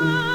Bye.